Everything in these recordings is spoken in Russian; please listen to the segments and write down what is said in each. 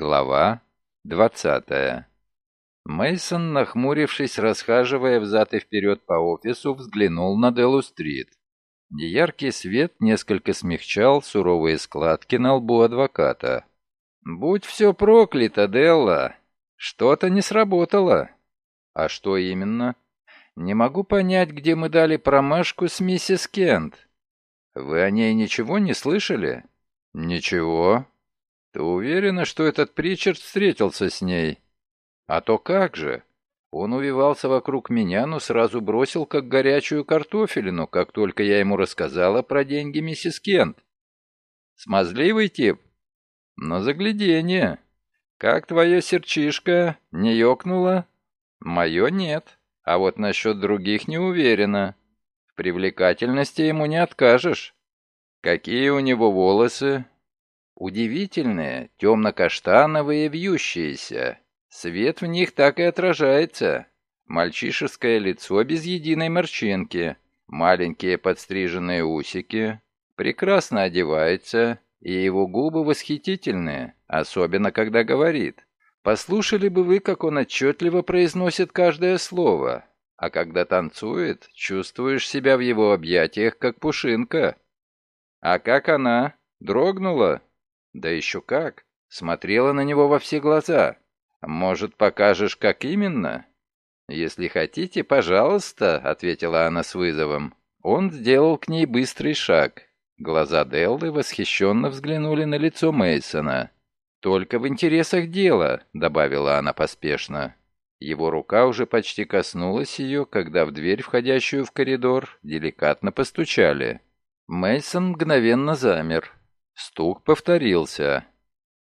Глава 20 Мейсон, нахмурившись, расхаживая взад и вперед по офису, взглянул на Делу-стрит. Неяркий свет несколько смягчал суровые складки на лбу адвоката. «Будь все проклято, Делла! Что-то не сработало!» «А что именно?» «Не могу понять, где мы дали промашку с миссис Кент. Вы о ней ничего не слышали?» «Ничего. Ты уверена, что этот Причард встретился с ней?» «А то как же? Он увивался вокруг меня, но сразу бросил как горячую картофелину, как только я ему рассказала про деньги миссис Кент. Смазливый тип? Но загляденье. Как твое серчишко? Не ёкнуло?» «Мое нет. А вот насчет других не уверена. В привлекательности ему не откажешь. Какие у него волосы? Удивительные, темно-каштановые, вьющиеся. Свет в них так и отражается. Мальчишеское лицо без единой морщинки, маленькие подстриженные усики. Прекрасно одевается, и его губы восхитительные, особенно когда говорит. Послушали бы вы, как он отчетливо произносит каждое слово, а когда танцует, чувствуешь себя в его объятиях, как пушинка. А как она? Дрогнула? Да еще как. Смотрела на него во все глаза. Может, покажешь, как именно? Если хотите, пожалуйста, ответила она с вызовом. Он сделал к ней быстрый шаг. Глаза Деллы восхищенно взглянули на лицо Мейсона. «Только в интересах дела», — добавила она поспешно. Его рука уже почти коснулась ее, когда в дверь, входящую в коридор, деликатно постучали. Мейсон мгновенно замер. Стук повторился.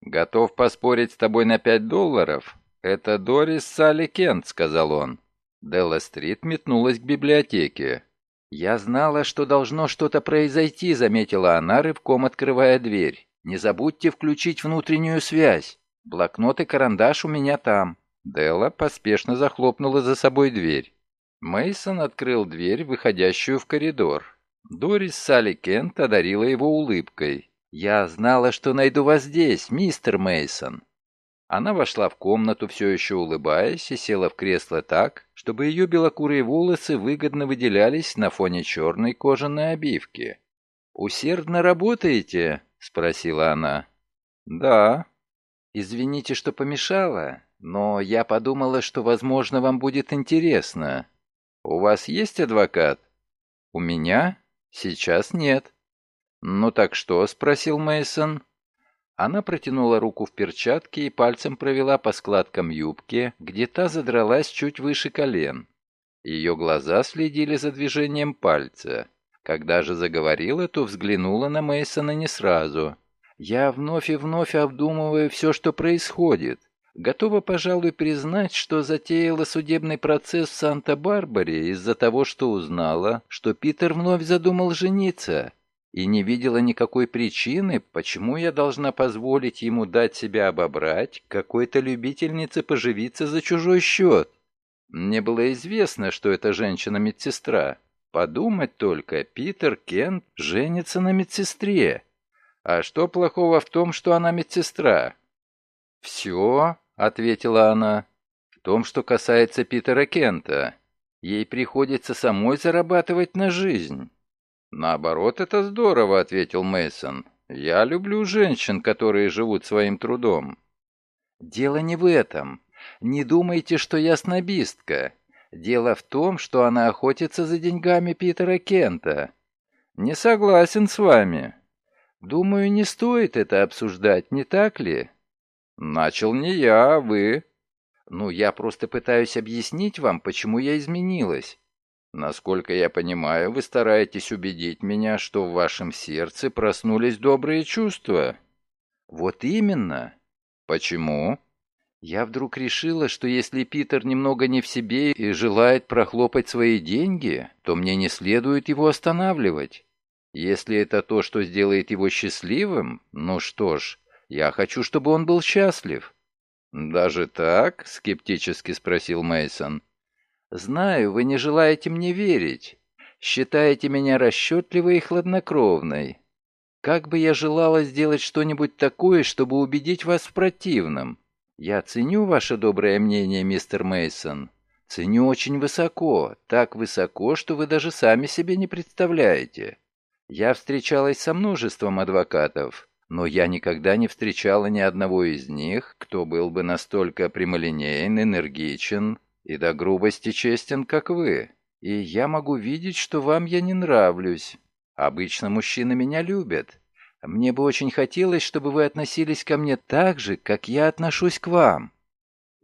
«Готов поспорить с тобой на пять долларов? Это Дорис Салли Кент», — сказал он. Делла Стрит метнулась к библиотеке. «Я знала, что должно что-то произойти», — заметила она, рывком открывая дверь. «Не забудьте включить внутреннюю связь. Блокнот и карандаш у меня там». Делла поспешно захлопнула за собой дверь. Мейсон открыл дверь, выходящую в коридор. Дорис Салли Кент одарила его улыбкой. «Я знала, что найду вас здесь, мистер Мейсон. Она вошла в комнату, все еще улыбаясь, и села в кресло так, чтобы ее белокурые волосы выгодно выделялись на фоне черной кожаной обивки. «Усердно работаете?» — спросила она. «Да». «Извините, что помешала, но я подумала, что, возможно, вам будет интересно. У вас есть адвокат?» «У меня?» «Сейчас нет». «Ну так что?» — спросил Мейсон. Она протянула руку в перчатке и пальцем провела по складкам юбки, где та задралась чуть выше колен. Ее глаза следили за движением пальца. Когда же заговорила, то взглянула на Мейсона не сразу. «Я вновь и вновь обдумываю все, что происходит. Готова, пожалуй, признать, что затеяла судебный процесс в Санта-Барбаре из-за того, что узнала, что Питер вновь задумал жениться, и не видела никакой причины, почему я должна позволить ему дать себя обобрать какой-то любительнице поживиться за чужой счет. Мне было известно, что эта женщина медсестра. Подумать только, Питер Кент женится на медсестре. А что плохого в том, что она медсестра? «Все», — ответила она, — «в том, что касается Питера Кента. Ей приходится самой зарабатывать на жизнь». «Наоборот, это здорово», — ответил Мейсон. «Я люблю женщин, которые живут своим трудом». «Дело не в этом. Не думайте, что я снобистка. Дело в том, что она охотится за деньгами Питера Кента». «Не согласен с вами». «Думаю, не стоит это обсуждать, не так ли?» «Начал не я, а вы». «Ну, я просто пытаюсь объяснить вам, почему я изменилась». «Насколько я понимаю, вы стараетесь убедить меня, что в вашем сердце проснулись добрые чувства». «Вот именно». «Почему?» Я вдруг решила, что если Питер немного не в себе и желает прохлопать свои деньги, то мне не следует его останавливать. Если это то, что сделает его счастливым, ну что ж, я хочу, чтобы он был счастлив». «Даже так?» — скептически спросил Мейсон. «Знаю, вы не желаете мне верить. Считаете меня расчетливой и хладнокровной. Как бы я желала сделать что-нибудь такое, чтобы убедить вас в противном. Я ценю ваше доброе мнение, мистер Мейсон. Ценю очень высоко, так высоко, что вы даже сами себе не представляете. Я встречалась со множеством адвокатов, но я никогда не встречала ни одного из них, кто был бы настолько прямолинеен, энергичен и до грубости честен, как вы. И я могу видеть, что вам я не нравлюсь. Обычно мужчины меня любят. Мне бы очень хотелось, чтобы вы относились ко мне так же, как я отношусь к вам.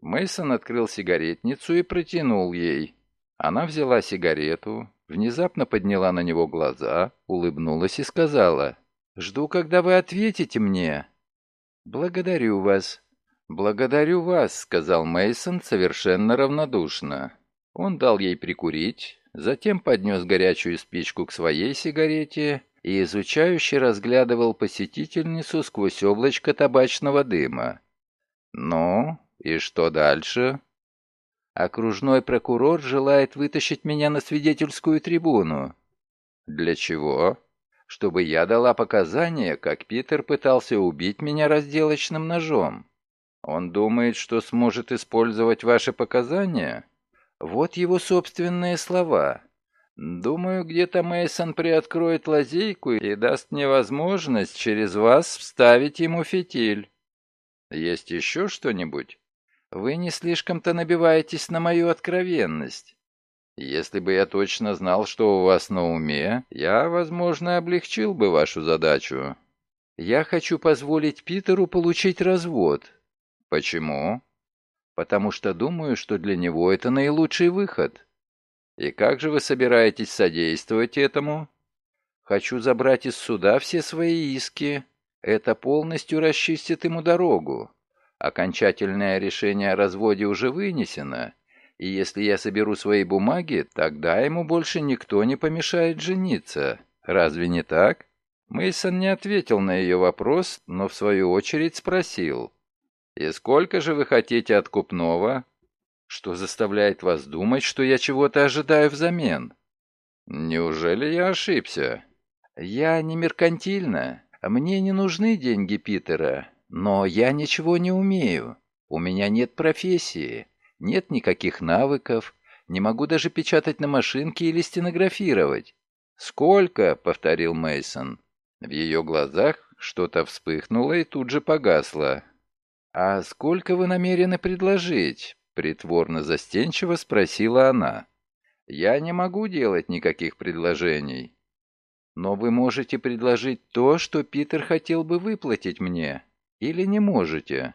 Мейсон открыл сигаретницу и протянул ей. Она взяла сигарету, внезапно подняла на него глаза, улыбнулась и сказала: Жду, когда вы ответите мне. Благодарю вас. Благодарю вас, сказал Мейсон совершенно равнодушно. Он дал ей прикурить, затем поднес горячую спичку к своей сигарете и изучающе разглядывал посетительницу сквозь облачко табачного дыма. «Ну, и что дальше?» «Окружной прокурор желает вытащить меня на свидетельскую трибуну». «Для чего?» чтобы я дала показания, как Питер пытался убить меня разделочным ножом. Он думает, что сможет использовать ваши показания? Вот его собственные слова. Думаю, где-то Мейсон приоткроет лазейку и даст мне возможность через вас вставить ему фитиль. Есть еще что-нибудь? Вы не слишком-то набиваетесь на мою откровенность. Если бы я точно знал, что у вас на уме, я, возможно, облегчил бы вашу задачу. Я хочу позволить Питеру получить развод. Почему? Потому что думаю, что для него это наилучший выход. И как же вы собираетесь содействовать этому? Хочу забрать из суда все свои иски. Это полностью расчистит ему дорогу. Окончательное решение о разводе уже вынесено, и если я соберу свои бумаги, тогда ему больше никто не помешает жениться. Разве не так? Мейсон не ответил на ее вопрос, но в свою очередь спросил. «И сколько же вы хотите от купного?» «Что заставляет вас думать, что я чего-то ожидаю взамен?» «Неужели я ошибся?» «Я не меркантильна. Мне не нужны деньги Питера, но я ничего не умею. У меня нет профессии. Нет никаких навыков, не могу даже печатать на машинке или стенографировать. Сколько? повторил Мейсон. В ее глазах что-то вспыхнуло и тут же погасло. А сколько вы намерены предложить? притворно застенчиво спросила она. Я не могу делать никаких предложений. Но вы можете предложить то, что Питер хотел бы выплатить мне. Или не можете?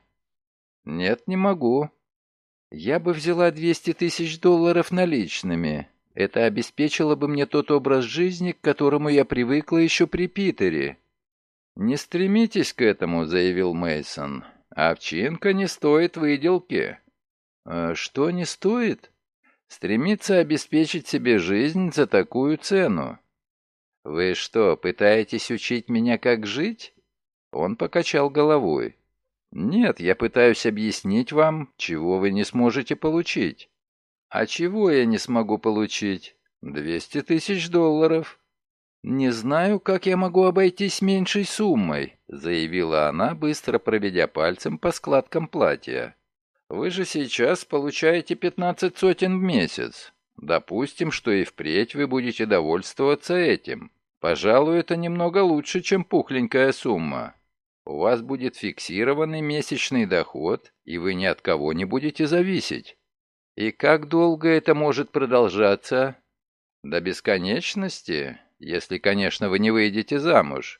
Нет, не могу. Я бы взяла 200 тысяч долларов наличными. Это обеспечило бы мне тот образ жизни, к которому я привыкла еще при Питере. «Не стремитесь к этому», — заявил Мейсон. «Овчинка не стоит выделки». «А «Что не стоит?» «Стремиться обеспечить себе жизнь за такую цену». «Вы что, пытаетесь учить меня, как жить?» Он покачал головой. «Нет, я пытаюсь объяснить вам, чего вы не сможете получить». «А чего я не смогу получить?» «Двести тысяч долларов». «Не знаю, как я могу обойтись меньшей суммой», заявила она, быстро проведя пальцем по складкам платья. «Вы же сейчас получаете пятнадцать сотен в месяц. Допустим, что и впредь вы будете довольствоваться этим. Пожалуй, это немного лучше, чем пухленькая сумма. У вас будет фиксированный месячный доход, и вы ни от кого не будете зависеть. И как долго это может продолжаться? До бесконечности, если, конечно, вы не выйдете замуж.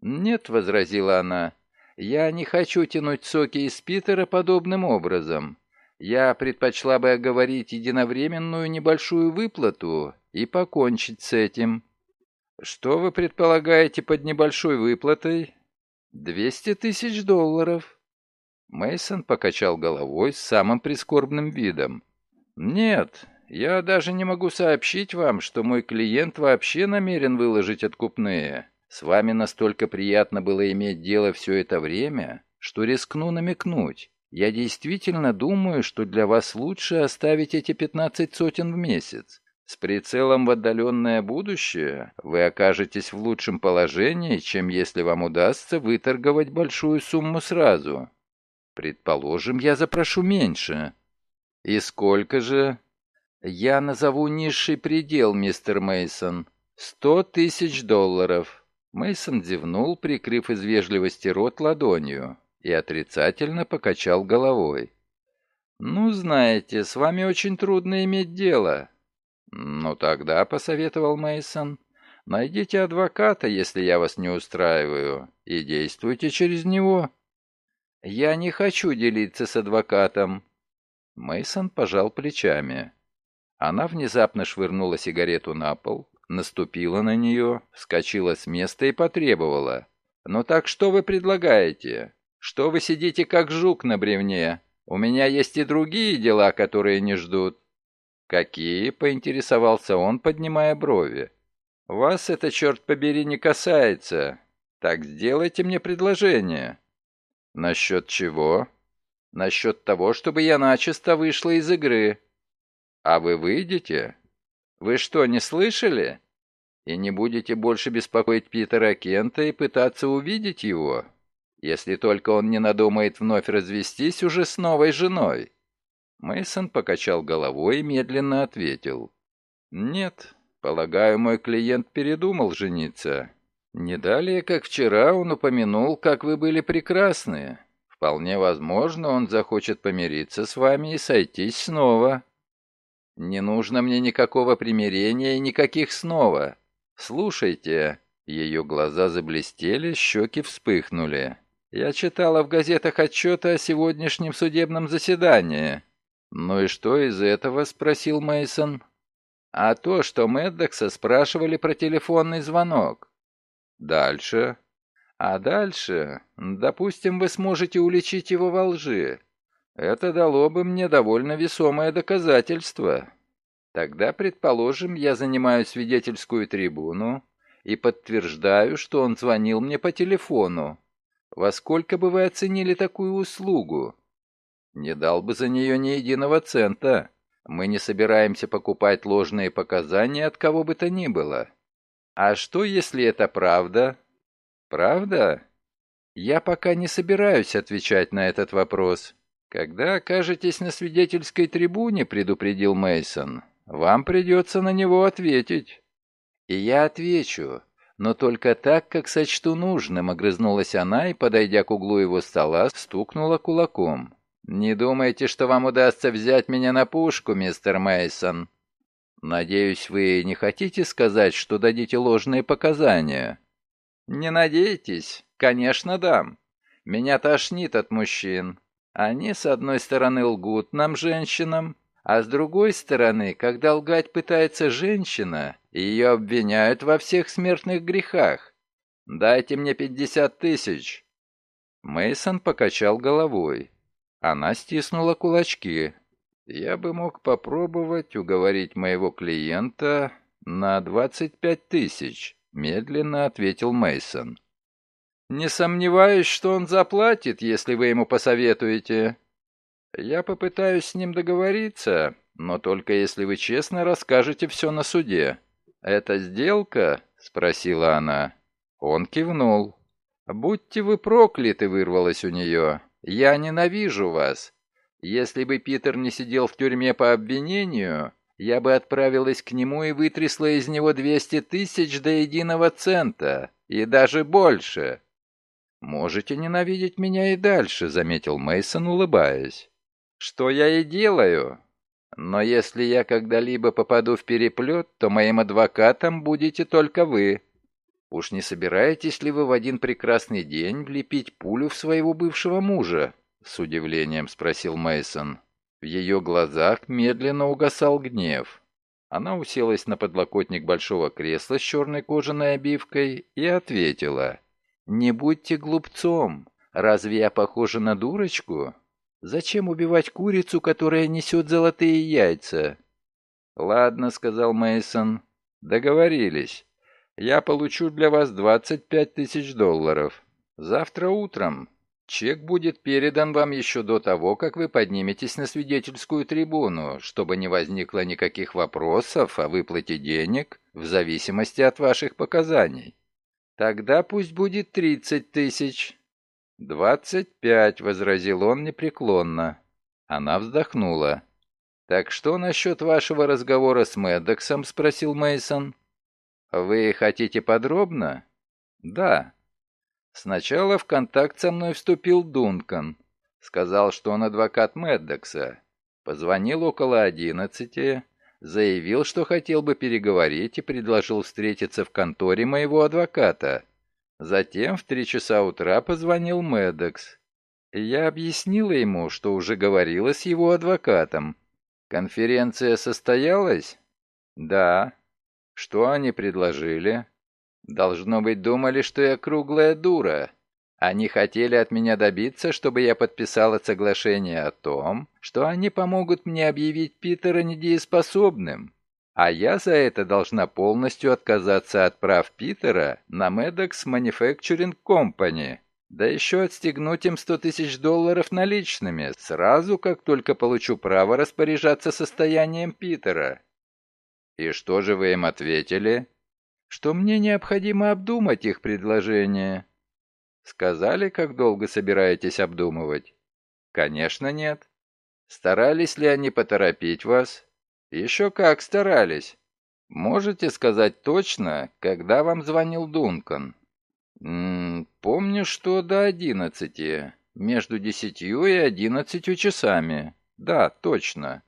Нет, возразила она, я не хочу тянуть соки из Питера подобным образом. Я предпочла бы оговорить единовременную небольшую выплату и покончить с этим. Что вы предполагаете под небольшой выплатой? «Двести тысяч долларов». Мейсон покачал головой с самым прискорбным видом. «Нет, я даже не могу сообщить вам, что мой клиент вообще намерен выложить откупные. С вами настолько приятно было иметь дело все это время, что рискну намекнуть. Я действительно думаю, что для вас лучше оставить эти пятнадцать сотен в месяц. С прицелом в отдаленное будущее вы окажетесь в лучшем положении, чем если вам удастся выторговать большую сумму сразу. Предположим, я запрошу меньше. И сколько же? Я назову низший предел, мистер Мейсон. Сто тысяч долларов. Мейсон зевнул, прикрыв из вежливости рот ладонью, и отрицательно покачал головой. «Ну, знаете, с вами очень трудно иметь дело. «Ну тогда», — посоветовал Мейсон, — «найдите адвоката, если я вас не устраиваю, и действуйте через него». «Я не хочу делиться с адвокатом». Мейсон пожал плечами. Она внезапно швырнула сигарету на пол, наступила на нее, вскочила с места и потребовала. «Ну так что вы предлагаете? Что вы сидите как жук на бревне? У меня есть и другие дела, которые не ждут». «Какие?» — поинтересовался он, поднимая брови. «Вас это, черт побери, не касается. Так сделайте мне предложение». «Насчет чего?» «Насчет того, чтобы я начисто вышла из игры». «А вы выйдете?» «Вы что, не слышали?» «И не будете больше беспокоить Питера Кента и пытаться увидеть его?» «Если только он не надумает вновь развестись уже с новой женой». Мейсон покачал головой и медленно ответил. «Нет, полагаю, мой клиент передумал жениться. Не далее, как вчера, он упомянул, как вы были прекрасны. Вполне возможно, он захочет помириться с вами и сойтись снова. Не нужно мне никакого примирения и никаких снова. Слушайте». Ее глаза заблестели, щеки вспыхнули. «Я читала в газетах отчеты о сегодняшнем судебном заседании. «Ну и что из этого?» — спросил Мейсон. «А то, что Мэддокса спрашивали про телефонный звонок». «Дальше?» «А дальше, допустим, вы сможете уличить его во лжи. Это дало бы мне довольно весомое доказательство. Тогда, предположим, я занимаю свидетельскую трибуну и подтверждаю, что он звонил мне по телефону. Во сколько бы вы оценили такую услугу?» Не дал бы за нее ни единого цента. Мы не собираемся покупать ложные показания от кого бы то ни было. А что, если это правда? Правда? Я пока не собираюсь отвечать на этот вопрос. Когда окажетесь на свидетельской трибуне, предупредил Мейсон, вам придется на него ответить. И я отвечу, но только так, как сочту нужным, огрызнулась она и, подойдя к углу его стола, стукнула кулаком. «Не думайте, что вам удастся взять меня на пушку, мистер Мейсон. Надеюсь, вы не хотите сказать, что дадите ложные показания?» «Не надейтесь. Конечно, дам. Меня тошнит от мужчин. Они, с одной стороны, лгут нам, женщинам, а с другой стороны, когда лгать пытается женщина, ее обвиняют во всех смертных грехах. Дайте мне пятьдесят тысяч». Мейсон покачал головой. Она стиснула кулачки. «Я бы мог попробовать уговорить моего клиента на 25 тысяч», — медленно ответил Мейсон. «Не сомневаюсь, что он заплатит, если вы ему посоветуете. Я попытаюсь с ним договориться, но только если вы честно расскажете все на суде». «Это сделка?» — спросила она. Он кивнул. «Будьте вы прокляты!» — вырвалось у нее. Я ненавижу вас. Если бы Питер не сидел в тюрьме по обвинению, я бы отправилась к нему и вытрясла из него 200 тысяч до единого цента, и даже больше. Можете ненавидеть меня и дальше, заметил Мейсон, улыбаясь. Что я и делаю. Но если я когда-либо попаду в переплет, то моим адвокатом будете только вы. Уж не собираетесь ли вы в один прекрасный день влепить пулю в своего бывшего мужа? С удивлением спросил Мейсон. В ее глазах медленно угасал гнев. Она уселась на подлокотник большого кресла с черной кожаной обивкой и ответила. «Не будьте глупцом. Разве я похожа на дурочку? Зачем убивать курицу, которая несет золотые яйца?» «Ладно», — сказал Мейсон. «Договорились. Я получу для вас 25 тысяч долларов. Завтра утром. Чек будет передан вам еще до того, как вы подниметесь на свидетельскую трибуну, чтобы не возникло никаких вопросов о выплате денег в зависимости от ваших показаний. Тогда пусть будет 30 тысяч. «Двадцать пять», — возразил он непреклонно. Она вздохнула. «Так что насчет вашего разговора с Мэддоксом?» — спросил Мейсон. «Вы хотите подробно?» «Да». Сначала в контакт со мной вступил Дункан. Сказал, что он адвокат Мэддокса. Позвонил около одиннадцати, заявил, что хотел бы переговорить и предложил встретиться в конторе моего адвоката. Затем в три часа утра позвонил Мэддокс. Я объяснила ему, что уже говорила с его адвокатом. Конференция состоялась? Да. Что они предложили? Должно быть, думали, что я круглая дура. Они хотели от меня добиться, чтобы я подписала соглашение о том, что они помогут мне объявить Питера недееспособным. А я за это должна полностью отказаться от прав Питера на Maddox Manufacturing Company. Да еще отстегнуть им 100 тысяч долларов наличными, сразу как только получу право распоряжаться состоянием Питера. И что же вы им ответили? Что мне необходимо обдумать их предложение. Сказали, как долго собираетесь обдумывать? Конечно, нет. Старались ли они поторопить вас? Еще как старались. Можете сказать точно, когда вам звонил Дункан? М -м, помню, что до одиннадцати. Между десятью и одиннадцатью часами. Да, точно.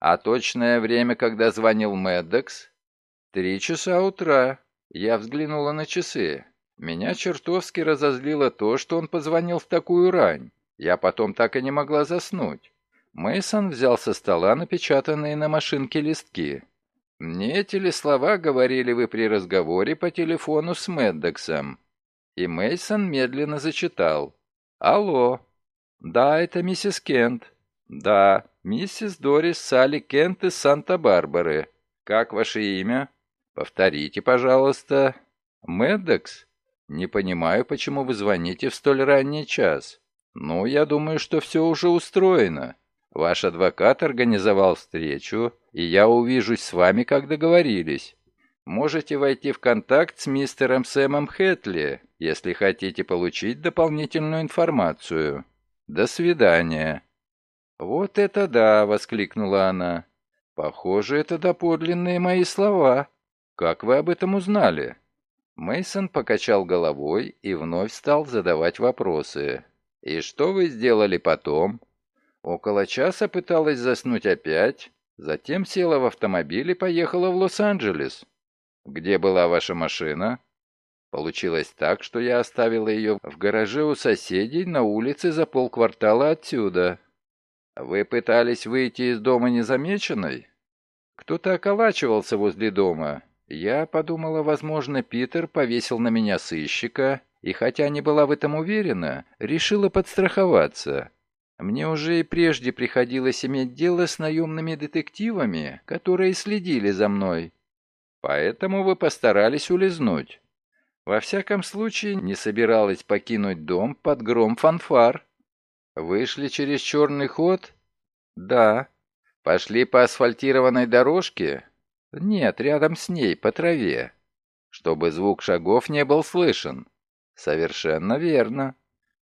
А точное время, когда звонил Мэддокс? Три часа утра. Я взглянула на часы. Меня чертовски разозлило то, что он позвонил в такую рань. Я потом так и не могла заснуть. Мейсон взял со стола напечатанные на машинке листки. «Не эти ли слова говорили вы при разговоре по телефону с Мэддоксом?» И Мейсон медленно зачитал. «Алло. Да, это миссис Кент. Да, миссис Дорис Салли Кент из Санта-Барбары. Как ваше имя? Повторите, пожалуйста. Мэддокс? Не понимаю, почему вы звоните в столь ранний час. Ну, я думаю, что все уже устроено. Ваш адвокат организовал встречу, и я увижусь с вами, как договорились. Можете войти в контакт с мистером Сэмом Хэтли, если хотите получить дополнительную информацию. До свидания». «Вот это да!» — воскликнула она. «Похоже, это доподлинные мои слова. Как вы об этом узнали?» Мейсон покачал головой и вновь стал задавать вопросы. «И что вы сделали потом?» Около часа пыталась заснуть опять, затем села в автомобиль и поехала в Лос-Анджелес. Где была ваша машина? Получилось так, что я оставила ее в гараже у соседей на улице за полквартала отсюда. Вы пытались выйти из дома незамеченной? Кто-то околачивался возле дома. Я подумала, возможно, Питер повесил на меня сыщика, и хотя не была в этом уверена, решила подстраховаться. Мне уже и прежде приходилось иметь дело с наемными детективами, которые следили за мной. Поэтому вы постарались улизнуть. Во всяком случае, не собиралась покинуть дом под гром фанфар. Вышли через черный ход? Да. Пошли по асфальтированной дорожке? Нет, рядом с ней, по траве. Чтобы звук шагов не был слышен. Совершенно верно.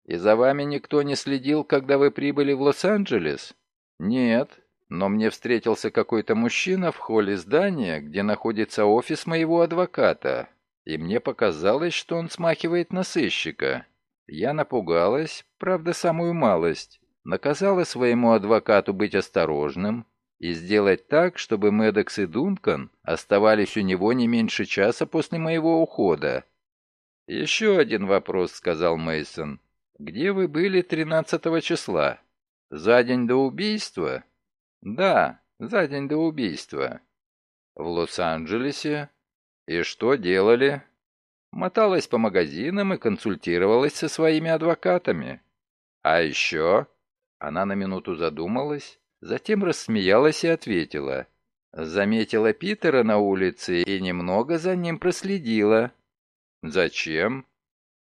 И за вами никто не следил, когда вы прибыли в Лос-Анджелес? Нет, но мне встретился какой-то мужчина в холле здания, где находится офис моего адвоката, и мне показалось, что он смахивает на сыщика. Я напугалась, правда, самую малость, наказала своему адвокату быть осторожным и сделать так, чтобы Медекс и Дункан оставались у него не меньше часа после моего ухода. «Еще один вопрос», — сказал Мейсон. Где вы были 13 числа? За день до убийства? Да, за день до убийства. В Лос-Анджелесе? И что делали? Моталась по магазинам и консультировалась со своими адвокатами. А еще? Она на минуту задумалась, затем рассмеялась и ответила. Заметила Питера на улице и немного за ним проследила. Зачем?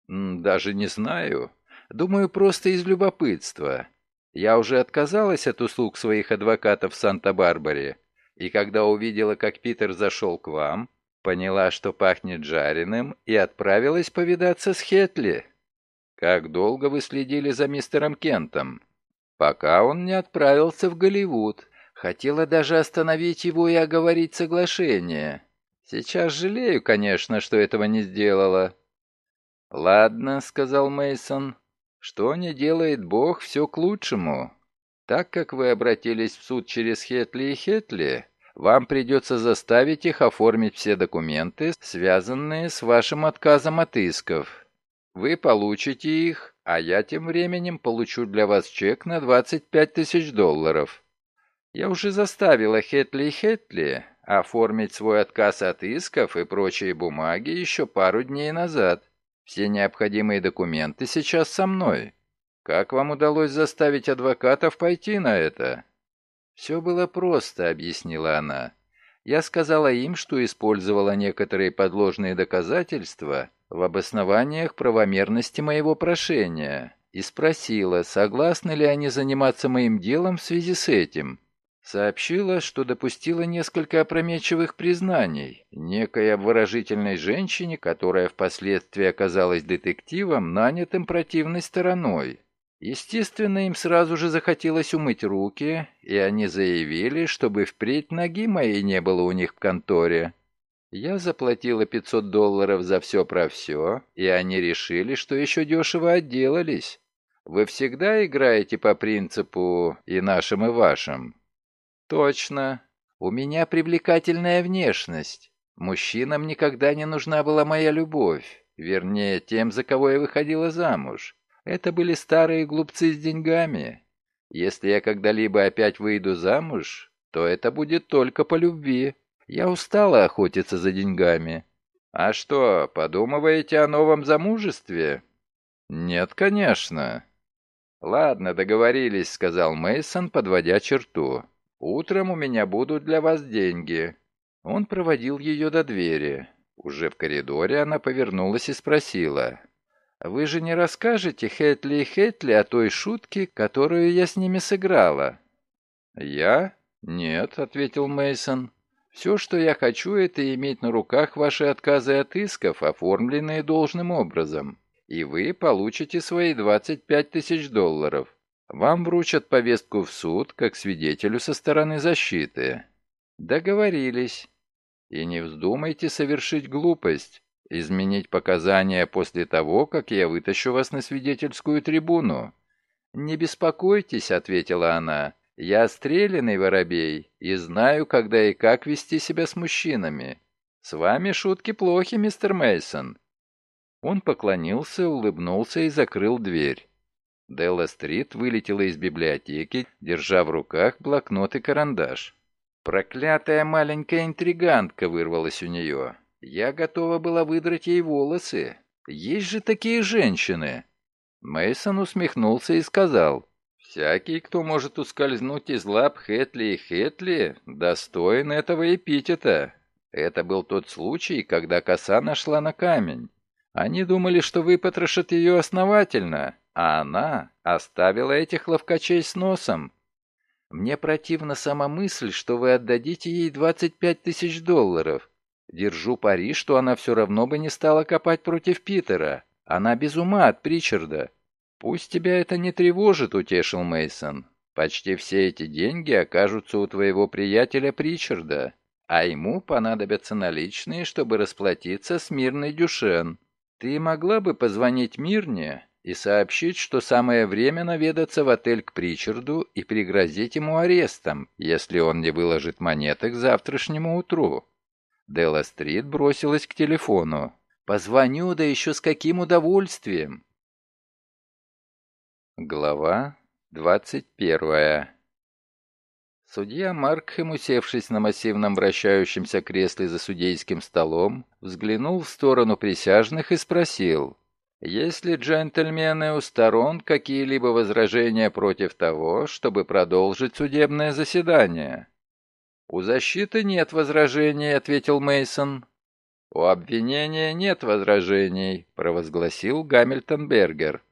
Даже не знаю. Думаю, просто из любопытства. Я уже отказалась от услуг своих адвокатов в Санта-Барбаре, и когда увидела, как Питер зашел к вам, поняла, что пахнет жареным, и отправилась повидаться с Хетли. Как долго вы следили за мистером Кентом? Пока он не отправился в Голливуд. Хотела даже остановить его и оговорить соглашение. Сейчас жалею, конечно, что этого не сделала. Ладно, сказал Мейсон. Что не делает Бог, все к лучшему. Так как вы обратились в суд через Хетли и Хетли, вам придется заставить их оформить все документы, связанные с вашим отказом от исков. Вы получите их, а я тем временем получу для вас чек на 25 тысяч долларов. Я уже заставила Хетли и Хетли оформить свой отказ от исков и прочие бумаги еще пару дней назад. Все необходимые документы сейчас со мной. Как вам удалось заставить адвокатов пойти на это?» «Все было просто», — объяснила она. «Я сказала им, что использовала некоторые подложные доказательства в обоснованиях правомерности моего прошения и спросила, согласны ли они заниматься моим делом в связи с этим. Сообщила, что допустила несколько опрометчивых признаний некой обворожительной женщине, которая впоследствии оказалась детективом, нанятым противной стороной. Естественно, им сразу же захотелось умыть руки, и они заявили, чтобы впредь ноги моей не было у них в конторе. Я заплатила 500 долларов за все про все, и они решили, что еще дешево отделались. Вы всегда играете по принципу «и нашим, и вашим». «Точно. У меня привлекательная внешность. Мужчинам никогда не нужна была моя любовь. Вернее, тем, за кого я выходила замуж. Это были старые глупцы с деньгами. Если я когда-либо опять выйду замуж, то это будет только по любви. Я устала охотиться за деньгами. А что, подумываете о новом замужестве? Нет, конечно. Ладно, договорились, сказал Мейсон, подводя черту. Утром у меня будут для вас деньги». Он проводил ее до двери. Уже в коридоре она повернулась и спросила. «Вы же не расскажете Хэтли и Хэтли о той шутке, которую я с ними сыграла?» «Я? Нет», — ответил Мейсон. «Все, что я хочу, это иметь на руках ваши отказы от исков, оформленные должным образом, и вы получите свои 25 тысяч долларов. Вам вручат повестку в суд, как свидетелю со стороны защиты. Договорились. И не вздумайте совершить глупость, изменить показания после того, как я вытащу вас на свидетельскую трибуну. «Не беспокойтесь», — ответила она, — «я стрелянный воробей и знаю, когда и как вести себя с мужчинами. С вами шутки плохи, мистер Мейсон. Он поклонился, улыбнулся и закрыл дверь. Делла Стрит вылетела из библиотеки, держа в руках блокнот и карандаш. «Проклятая маленькая интригантка!» вырвалась у нее. «Я готова была выдрать ей волосы. Есть же такие женщины!» Мейсон усмехнулся и сказал, «Всякий, кто может ускользнуть из лап Хэтли и Хэтли, достоин этого эпитета. Это был тот случай, когда коса нашла на камень. Они думали, что выпотрошат ее основательно, а она оставила этих ловкачей с носом. Мне противна сама мысль, что вы отдадите ей 25 тысяч долларов. Держу пари, что она все равно бы не стала копать против Питера. Она без ума от Причарда. Пусть тебя это не тревожит, утешил Мейсон. Почти все эти деньги окажутся у твоего приятеля Причарда, а ему понадобятся наличные, чтобы расплатиться с Мирной Дюшен. Ты могла бы позвонить Мирне и сообщить, что самое время наведаться в отель к Причарду и пригрозить ему арестом, если он не выложит монеты к завтрашнему утру. Делла Стрит бросилась к телефону. «Позвоню, да еще с каким удовольствием!» Глава двадцать первая Судья Маркхэм, усевшись на массивном вращающемся кресле за судейским столом, взглянул в сторону присяжных и спросил, есть ли, джентльмены, у сторон какие-либо возражения против того, чтобы продолжить судебное заседание? У защиты нет возражений, ответил Мейсон. У обвинения нет возражений, провозгласил Гамильтон Бергер.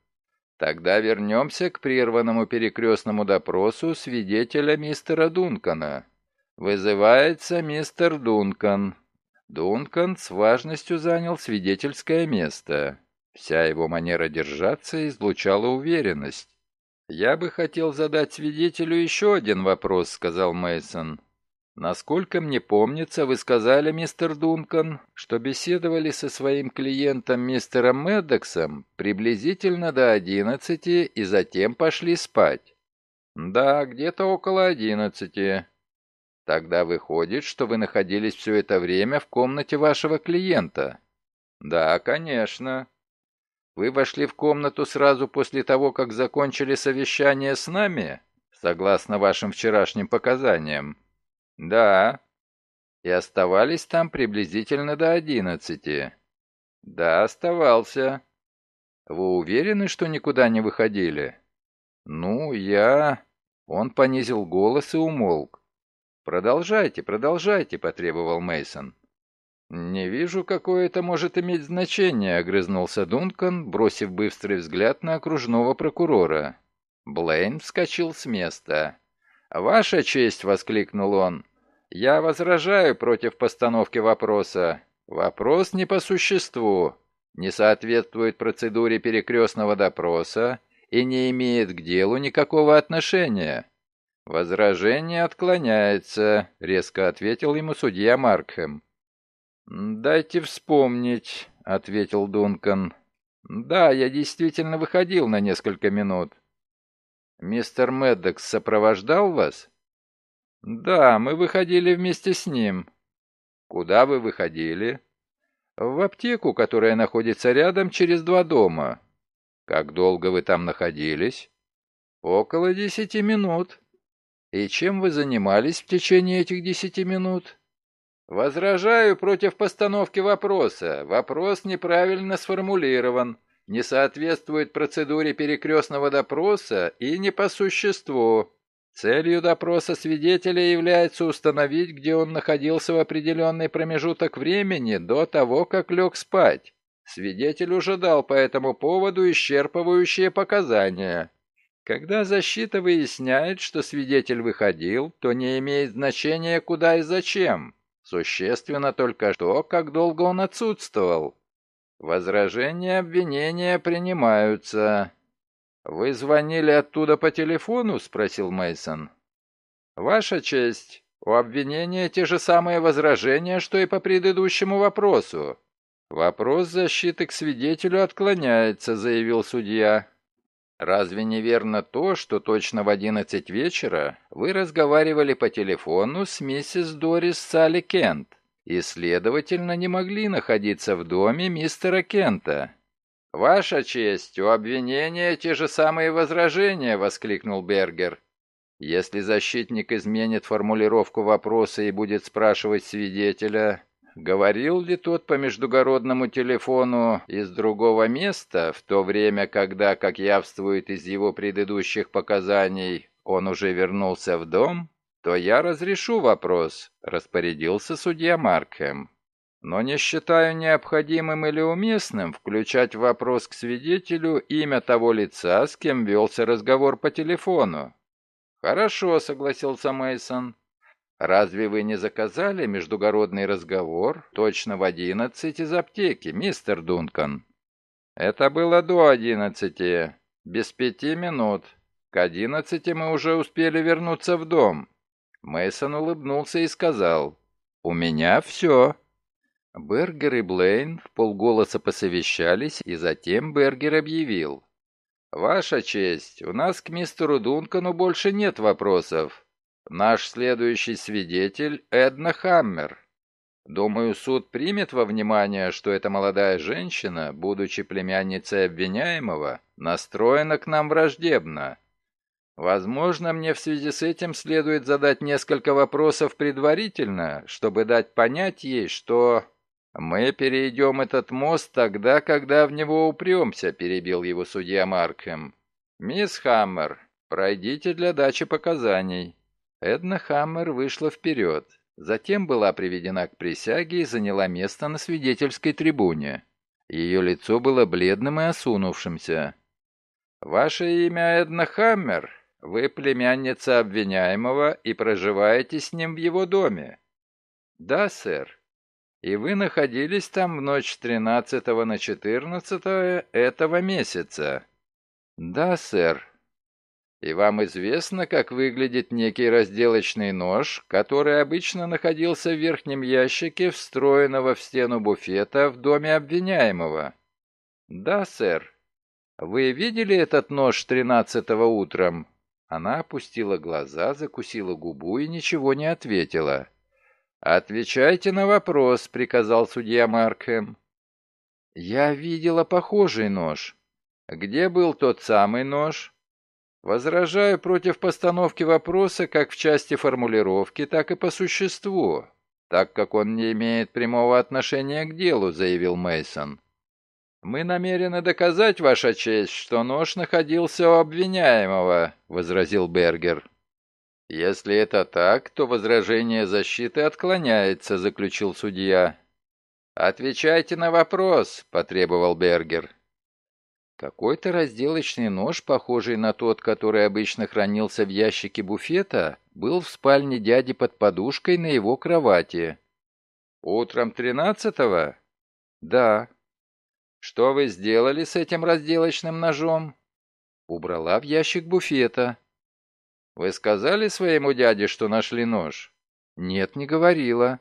Тогда вернемся к прерванному перекрестному допросу свидетеля мистера Дункана. Вызывается мистер Дункан. Дункан с важностью занял свидетельское место. Вся его манера держаться излучала уверенность. «Я бы хотел задать свидетелю еще один вопрос», — сказал Мейсон. Насколько мне помнится, вы сказали, мистер Дункан, что беседовали со своим клиентом мистером Меддоксом приблизительно до одиннадцати и затем пошли спать. Да, где-то около одиннадцати. Тогда выходит, что вы находились все это время в комнате вашего клиента. Да, конечно. Вы вошли в комнату сразу после того, как закончили совещание с нами, согласно вашим вчерашним показаниям. «Да». «И оставались там приблизительно до одиннадцати?» «Да, оставался». «Вы уверены, что никуда не выходили?» «Ну, я...» Он понизил голос и умолк. «Продолжайте, продолжайте», — потребовал Мейсон. «Не вижу, какое это может иметь значение», — огрызнулся Дункан, бросив быстрый взгляд на окружного прокурора. Блейн вскочил с места. «Ваша честь!» — воскликнул он. Я возражаю против постановки вопроса. Вопрос не по существу, не соответствует процедуре перекрестного допроса и не имеет к делу никакого отношения. Возражение отклоняется, резко ответил ему судья Маркхэм. Дайте вспомнить, ответил Дункан. Да, я действительно выходил на несколько минут. Мистер Меддокс сопровождал вас? «Да, мы выходили вместе с ним». «Куда вы выходили?» «В аптеку, которая находится рядом, через два дома». «Как долго вы там находились?» «Около десяти минут». «И чем вы занимались в течение этих десяти минут?» «Возражаю против постановки вопроса. Вопрос неправильно сформулирован, не соответствует процедуре перекрестного допроса и не по существу». Целью допроса свидетеля является установить, где он находился в определенный промежуток времени до того, как лег спать. Свидетель уже дал по этому поводу исчерпывающие показания. Когда защита выясняет, что свидетель выходил, то не имеет значения куда и зачем. Существенно только то, как долго он отсутствовал. Возражения обвинения принимаются. «Вы звонили оттуда по телефону?» — спросил Мейсон. «Ваша честь, у обвинения те же самые возражения, что и по предыдущему вопросу. Вопрос защиты к свидетелю отклоняется», — заявил судья. «Разве не верно то, что точно в одиннадцать вечера вы разговаривали по телефону с миссис Дорис Салли Кент и, следовательно, не могли находиться в доме мистера Кента?» «Ваша честь, у обвинения те же самые возражения», — воскликнул Бергер. «Если защитник изменит формулировку вопроса и будет спрашивать свидетеля, говорил ли тот по междугородному телефону из другого места, в то время, когда, как явствует из его предыдущих показаний, он уже вернулся в дом, то я разрешу вопрос», — распорядился судья Маркхэм но не считаю необходимым или уместным включать в вопрос к свидетелю имя того лица, с кем велся разговор по телефону. Хорошо, согласился Мейсон. Разве вы не заказали междугородный разговор точно в одиннадцать из аптеки, мистер Дункан? Это было до одиннадцати, без пяти минут. К одиннадцати мы уже успели вернуться в дом. Мейсон улыбнулся и сказал: "У меня все». Бергер и Блейн в полголоса посовещались, и затем Бергер объявил. «Ваша честь, у нас к мистеру Дункану больше нет вопросов. Наш следующий свидетель — Эдна Хаммер. Думаю, суд примет во внимание, что эта молодая женщина, будучи племянницей обвиняемого, настроена к нам враждебно. Возможно, мне в связи с этим следует задать несколько вопросов предварительно, чтобы дать понять ей, что «Мы перейдем этот мост тогда, когда в него упремся», — перебил его судья Маркхэм. «Мисс Хаммер, пройдите для дачи показаний». Эдна Хаммер вышла вперед, затем была приведена к присяге и заняла место на свидетельской трибуне. Ее лицо было бледным и осунувшимся. «Ваше имя Эдна Хаммер. Вы племянница обвиняемого и проживаете с ним в его доме?» «Да, сэр. И вы находились там в ночь с 13 на 14 этого месяца?» «Да, сэр. И вам известно, как выглядит некий разделочный нож, который обычно находился в верхнем ящике, встроенного в стену буфета в доме обвиняемого?» «Да, сэр. Вы видели этот нож тринадцатого утром?» Она опустила глаза, закусила губу и ничего не ответила. «Отвечайте на вопрос», — приказал судья Маркхэм. «Я видела похожий нож. Где был тот самый нож?» «Возражаю против постановки вопроса как в части формулировки, так и по существу, так как он не имеет прямого отношения к делу», — заявил Мейсон. «Мы намерены доказать, Ваша честь, что нож находился у обвиняемого», — возразил Бергер. «Если это так, то возражение защиты отклоняется», — заключил судья. «Отвечайте на вопрос», — потребовал Бергер. Какой-то разделочный нож, похожий на тот, который обычно хранился в ящике буфета, был в спальне дяди под подушкой на его кровати. «Утром тринадцатого?» «Да», «Что вы сделали с этим разделочным ножом?» «Убрала в ящик буфета». «Вы сказали своему дяде, что нашли нож?» «Нет, не говорила».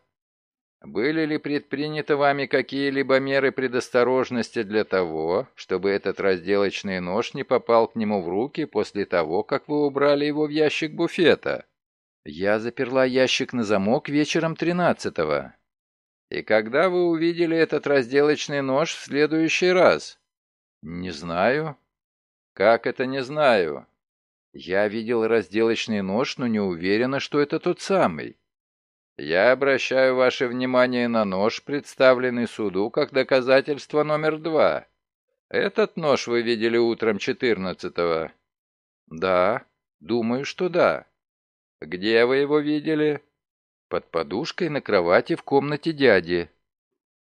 «Были ли предприняты вами какие-либо меры предосторожности для того, чтобы этот разделочный нож не попал к нему в руки после того, как вы убрали его в ящик буфета?» «Я заперла ящик на замок вечером тринадцатого. И когда вы увидели этот разделочный нож в следующий раз? Не знаю. Как это не знаю? Я видел разделочный нож, но не уверена, что это тот самый. Я обращаю ваше внимание на нож, представленный суду как доказательство номер два. Этот нож вы видели утром 14-го? Да, думаю, что да. Где вы его видели? Под подушкой на кровати в комнате дяди.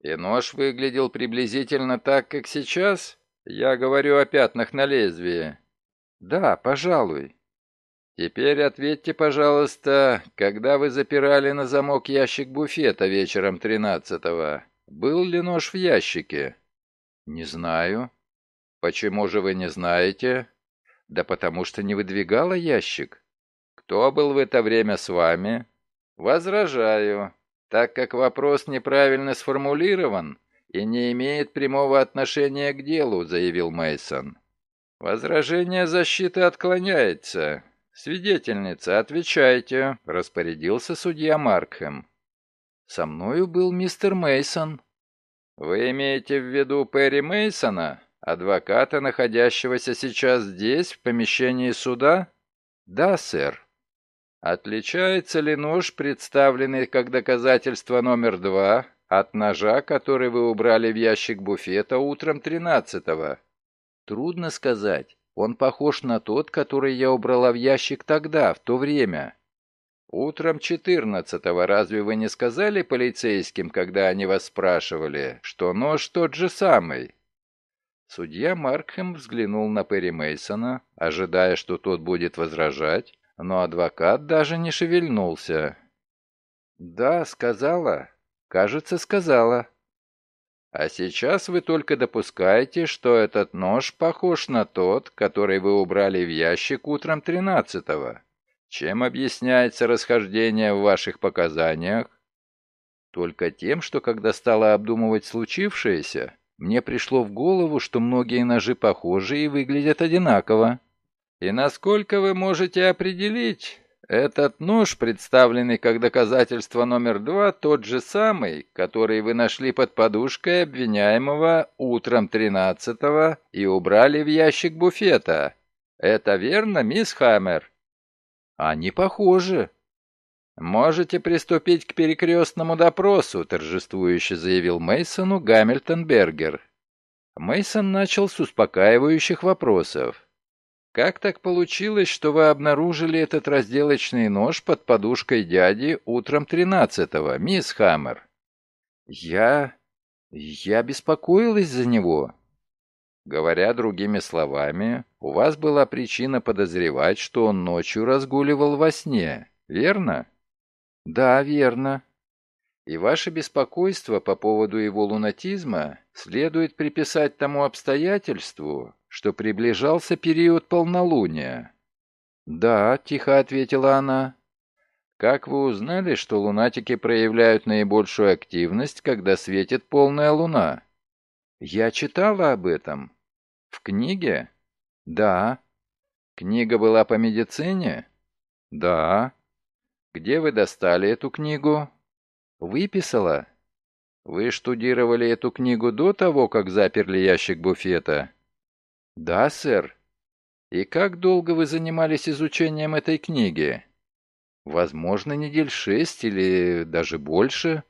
И нож выглядел приблизительно так, как сейчас? Я говорю о пятнах на лезвии. Да, пожалуй. Теперь ответьте, пожалуйста, когда вы запирали на замок ящик буфета вечером тринадцатого, был ли нож в ящике? Не знаю. Почему же вы не знаете? Да потому что не выдвигала ящик. Кто был в это время с вами? Возражаю, так как вопрос неправильно сформулирован и не имеет прямого отношения к делу, заявил Мейсон. Возражение защиты отклоняется. Свидетельница, отвечайте, распорядился судья Маркхэм. Со мною был мистер Мейсон. Вы имеете в виду Перри Мейсона, адвоката, находящегося сейчас здесь, в помещении суда? Да, сэр. Отличается ли нож, представленный как доказательство номер два, от ножа, который вы убрали в ящик буфета утром тринадцатого? Трудно сказать. Он похож на тот, который я убрала в ящик тогда, в то время. Утром четырнадцатого разве вы не сказали полицейским, когда они вас спрашивали, что нож тот же самый? Судья Маркхэм взглянул на Перри Мейсона, ожидая, что тот будет возражать, но адвокат даже не шевельнулся. «Да, сказала. Кажется, сказала». «А сейчас вы только допускаете, что этот нож похож на тот, который вы убрали в ящик утром тринадцатого. Чем объясняется расхождение в ваших показаниях?» «Только тем, что когда стала обдумывать случившееся, мне пришло в голову, что многие ножи похожи и выглядят одинаково». И насколько вы можете определить, этот нож, представленный как доказательство номер два, тот же самый, который вы нашли под подушкой обвиняемого утром 13-го и убрали в ящик буфета. Это верно, мисс Хаммер? Они похожи. Можете приступить к перекрестному допросу, торжествующе заявил Мейсону Гамильтон Бергер. Мейсон начал с успокаивающих вопросов. Как так получилось, что вы обнаружили этот разделочный нож под подушкой дяди утром тринадцатого, мисс Хаммер? Я... я беспокоилась за него. Говоря другими словами, у вас была причина подозревать, что он ночью разгуливал во сне, верно? Да, верно. И ваше беспокойство по поводу его лунатизма следует приписать тому обстоятельству, что приближался период полнолуния. «Да», — тихо ответила она. «Как вы узнали, что лунатики проявляют наибольшую активность, когда светит полная луна?» «Я читала об этом». «В книге?» «Да». «Книга была по медицине?» «Да». «Где вы достали эту книгу?» «Выписала». «Вы штудировали эту книгу до того, как заперли ящик буфета?» «Да, сэр». «И как долго вы занимались изучением этой книги?» «Возможно, недель шесть или даже больше».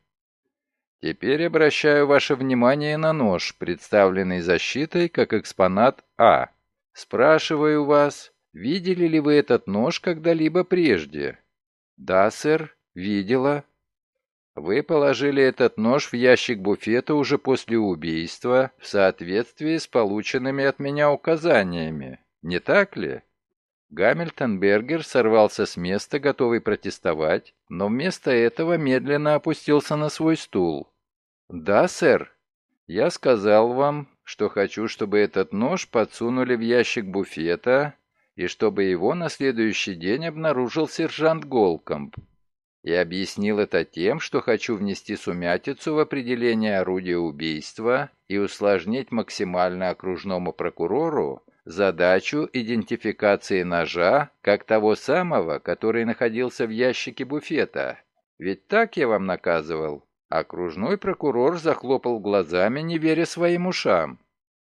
Теперь обращаю ваше внимание на нож, представленный защитой как экспонат А. Спрашиваю вас, видели ли вы этот нож когда-либо прежде? Да, сэр, видела. Вы положили этот нож в ящик буфета уже после убийства в соответствии с полученными от меня указаниями, не так ли? Гамильтон Бергер сорвался с места, готовый протестовать, но вместо этого медленно опустился на свой стул. «Да, сэр. Я сказал вам, что хочу, чтобы этот нож подсунули в ящик буфета и чтобы его на следующий день обнаружил сержант Голкомб. И объяснил это тем, что хочу внести сумятицу в определение орудия убийства и усложнить максимально окружному прокурору задачу идентификации ножа как того самого, который находился в ящике буфета. Ведь так я вам наказывал. Окружной прокурор захлопал глазами, не веря своим ушам.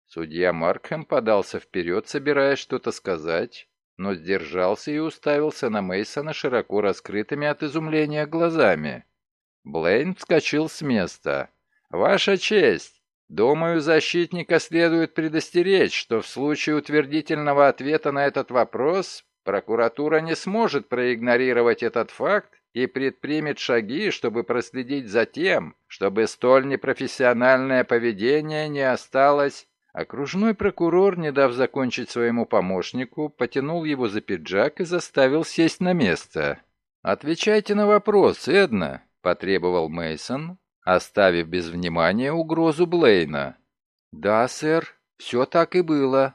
Судья Маркхэм подался вперед, собираясь что-то сказать, но сдержался и уставился на Мейсона широко раскрытыми от изумления глазами. Блейн вскочил с места. «Ваша честь! Думаю, защитника следует предостеречь, что в случае утвердительного ответа на этот вопрос прокуратура не сможет проигнорировать этот факт и предпримет шаги, чтобы проследить за тем, чтобы столь непрофессиональное поведение не осталось. Окружной прокурор, не дав закончить своему помощнику, потянул его за пиджак и заставил сесть на место. «Отвечайте на вопрос, Эдна», — потребовал Мейсон, оставив без внимания угрозу Блейна. «Да, сэр, все так и было».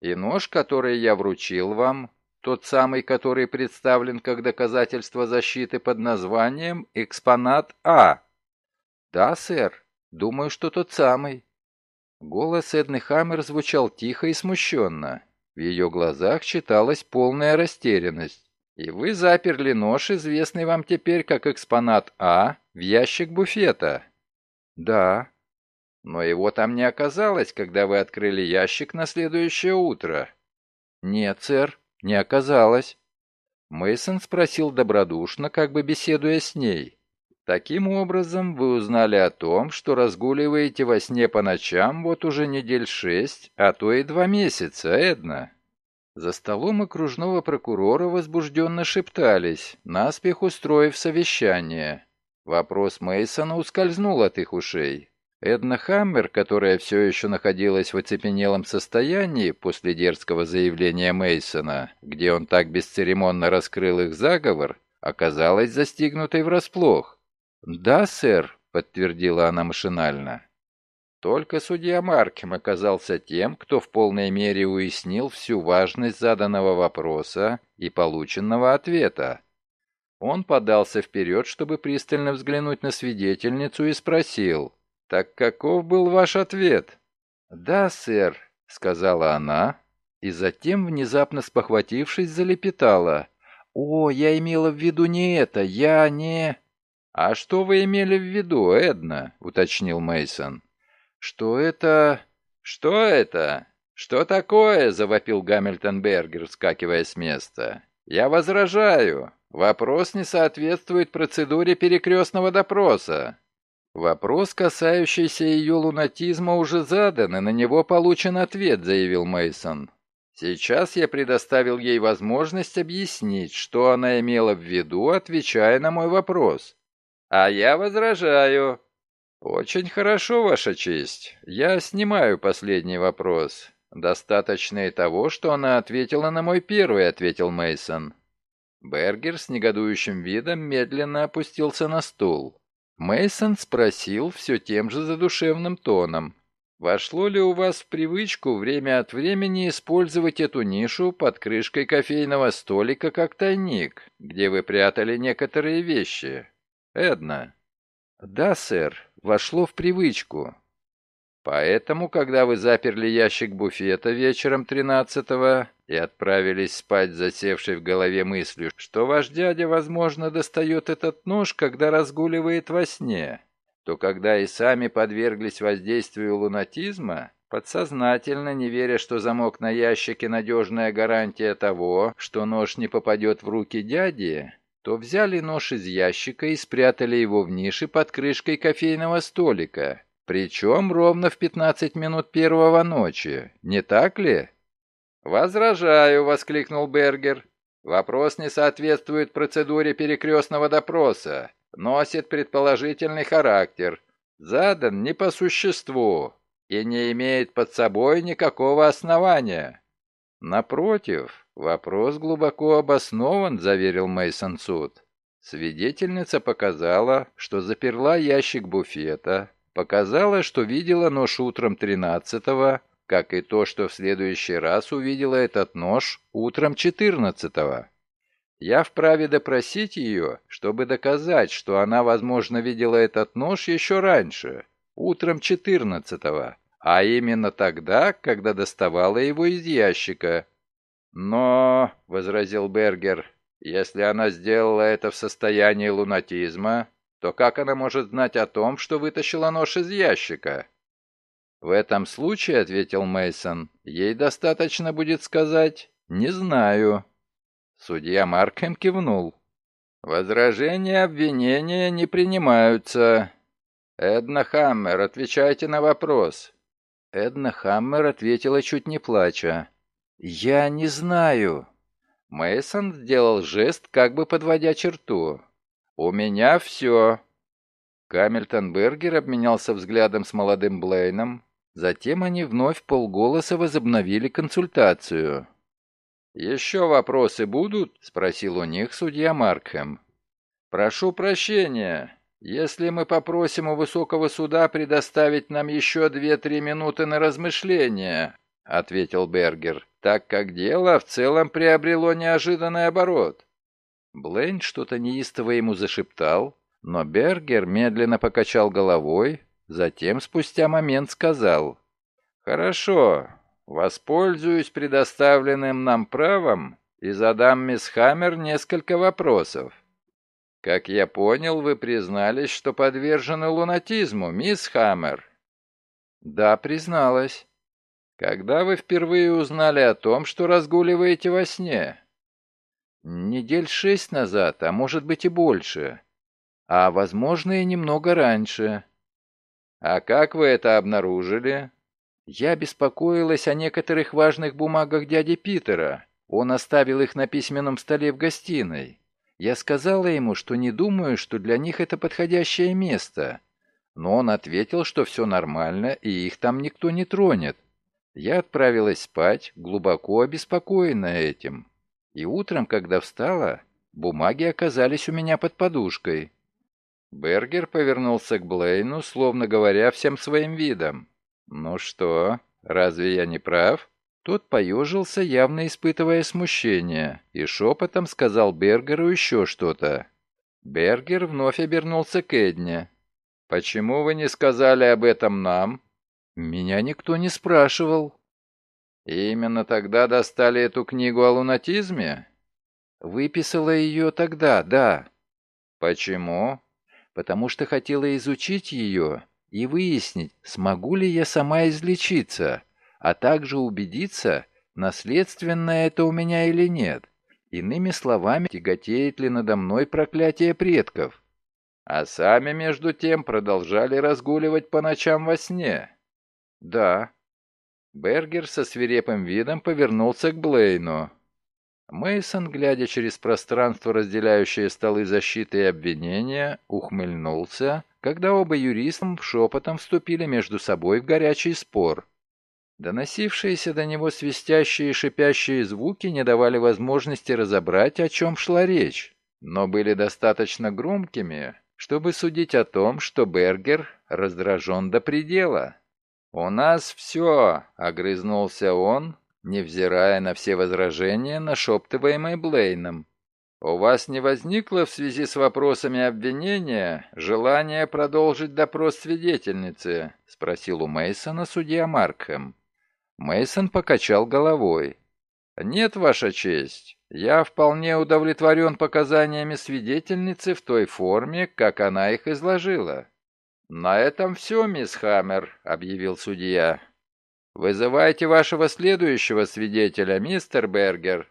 «И нож, который я вручил вам, тот самый, который представлен как доказательство защиты под названием «Экспонат А». «Да, сэр. Думаю, что тот самый». Голос Эдны Хаммер звучал тихо и смущенно. В ее глазах читалась полная растерянность. «И вы заперли нож, известный вам теперь как экспонат А, в ящик буфета?» «Да». «Но его там не оказалось, когда вы открыли ящик на следующее утро?» «Нет, сэр, не оказалось». Мейсон спросил добродушно, как бы беседуя с ней. «Таким образом, вы узнали о том, что разгуливаете во сне по ночам вот уже недель шесть, а то и два месяца, Эдна?» За столом окружного прокурора возбужденно шептались, наспех устроив совещание. Вопрос Мейсона ускользнул от их ушей. Эдна Хаммер, которая все еще находилась в оцепенелом состоянии после дерзкого заявления Мейсона, где он так бесцеремонно раскрыл их заговор, оказалась застигнутой врасплох. «Да, сэр», — подтвердила она машинально. Только судья Маркем оказался тем, кто в полной мере уяснил всю важность заданного вопроса и полученного ответа. Он подался вперед, чтобы пристально взглянуть на свидетельницу и спросил, «Так каков был ваш ответ?» «Да, сэр», — сказала она, и затем, внезапно спохватившись, залепетала. «О, я имела в виду не это, я не...» «А что вы имели в виду, Эдна?» — уточнил Мейсон. «Что это...» «Что это? Что такое?» — завопил Гамильтон Бергер, вскакивая с места. «Я возражаю. Вопрос не соответствует процедуре перекрестного допроса. Вопрос, касающийся ее лунатизма, уже задан, и на него получен ответ», — заявил Мейсон. «Сейчас я предоставил ей возможность объяснить, что она имела в виду, отвечая на мой вопрос. А я возражаю. «Очень хорошо, Ваша честь. Я снимаю последний вопрос. Достаточно и того, что она ответила на мой первый», — ответил Мейсон. Бергер с негодующим видом медленно опустился на стул. Мейсон спросил все тем же задушевным тоном. «Вошло ли у вас в привычку время от времени использовать эту нишу под крышкой кофейного столика как тайник, где вы прятали некоторые вещи? Эдна?» «Да, сэр, вошло в привычку. Поэтому, когда вы заперли ящик буфета вечером тринадцатого и отправились спать, засевшей в голове мыслью, что ваш дядя, возможно, достает этот нож, когда разгуливает во сне, то когда и сами подверглись воздействию лунатизма, подсознательно, не веря, что замок на ящике надежная гарантия того, что нож не попадет в руки дяди, то взяли нож из ящика и спрятали его в нише под крышкой кофейного столика, причем ровно в 15 минут первого ночи, не так ли? «Возражаю», — воскликнул Бергер. «Вопрос не соответствует процедуре перекрестного допроса, носит предположительный характер, задан не по существу и не имеет под собой никакого основания». «Напротив, вопрос глубоко обоснован», — заверил Мейсон суд. Свидетельница показала, что заперла ящик буфета, показала, что видела нож утром 13-го, как и то, что в следующий раз увидела этот нож утром 14-го. Я вправе допросить ее, чтобы доказать, что она, возможно, видела этот нож еще раньше, утром 14-го, а именно тогда, когда доставала его из ящика. «Но», — возразил Бергер, — «если она сделала это в состоянии лунатизма, то как она может знать о том, что вытащила нож из ящика?» «В этом случае», — ответил Мейсон, — «ей достаточно будет сказать «не знаю». Судья Маркхэм кивнул. «Возражения обвинения не принимаются. Эдна Хаммер, отвечайте на вопрос. Эдна Хаммер ответила чуть не плача. «Я не знаю». Мейсон сделал жест, как бы подводя черту. «У меня все». Камильтон Бергер обменялся взглядом с молодым Блейном. Затем они вновь полголоса возобновили консультацию. «Еще вопросы будут?» — спросил у них судья Маркхэм. «Прошу прощения. «Если мы попросим у высокого суда предоставить нам еще две-три минуты на размышление», — ответил Бергер, «так как дело в целом приобрело неожиданный оборот». Блейн что-то неистово ему зашептал, но Бергер медленно покачал головой, затем спустя момент сказал, «Хорошо, воспользуюсь предоставленным нам правом и задам мисс Хаммер несколько вопросов. Как я понял, вы признались, что подвержены лунатизму, мисс Хаммер. Да, призналась. Когда вы впервые узнали о том, что разгуливаете во сне? Недель шесть назад, а может быть и больше. А, возможно, и немного раньше. А как вы это обнаружили? Я беспокоилась о некоторых важных бумагах дяди Питера. Он оставил их на письменном столе в гостиной. Я сказала ему, что не думаю, что для них это подходящее место. Но он ответил, что все нормально, и их там никто не тронет. Я отправилась спать, глубоко обеспокоенная этим. И утром, когда встала, бумаги оказались у меня под подушкой. Бергер повернулся к Блейну, словно говоря всем своим видом. «Ну что, разве я не прав?» Тот поежился, явно испытывая смущение, и шепотом сказал Бергеру еще что-то. Бергер вновь обернулся к Эдне. «Почему вы не сказали об этом нам?» «Меня никто не спрашивал». И «Именно тогда достали эту книгу о лунатизме?» «Выписала ее тогда, да». «Почему?» «Потому что хотела изучить ее и выяснить, смогу ли я сама излечиться» а также убедиться, наследственное это у меня или нет. Иными словами, тяготеет ли надо мной проклятие предков. А сами, между тем, продолжали разгуливать по ночам во сне. Да. Бергер со свирепым видом повернулся к Блейну. Мейсон, глядя через пространство, разделяющее столы защиты и обвинения, ухмыльнулся, когда оба юриста шепотом вступили между собой в горячий спор. Доносившиеся до него свистящие и шипящие звуки не давали возможности разобрать, о чем шла речь, но были достаточно громкими, чтобы судить о том, что Бергер раздражен до предела. «У нас все», — огрызнулся он, невзирая на все возражения, нашептываемые Блейном. «У вас не возникло в связи с вопросами обвинения желания продолжить допрос свидетельницы?» — спросил у Мейсона судья Маркхэм. Мейсон покачал головой. «Нет, Ваша честь, я вполне удовлетворен показаниями свидетельницы в той форме, как она их изложила». «На этом все, мисс Хаммер», — объявил судья. «Вызывайте вашего следующего свидетеля, мистер Бергер».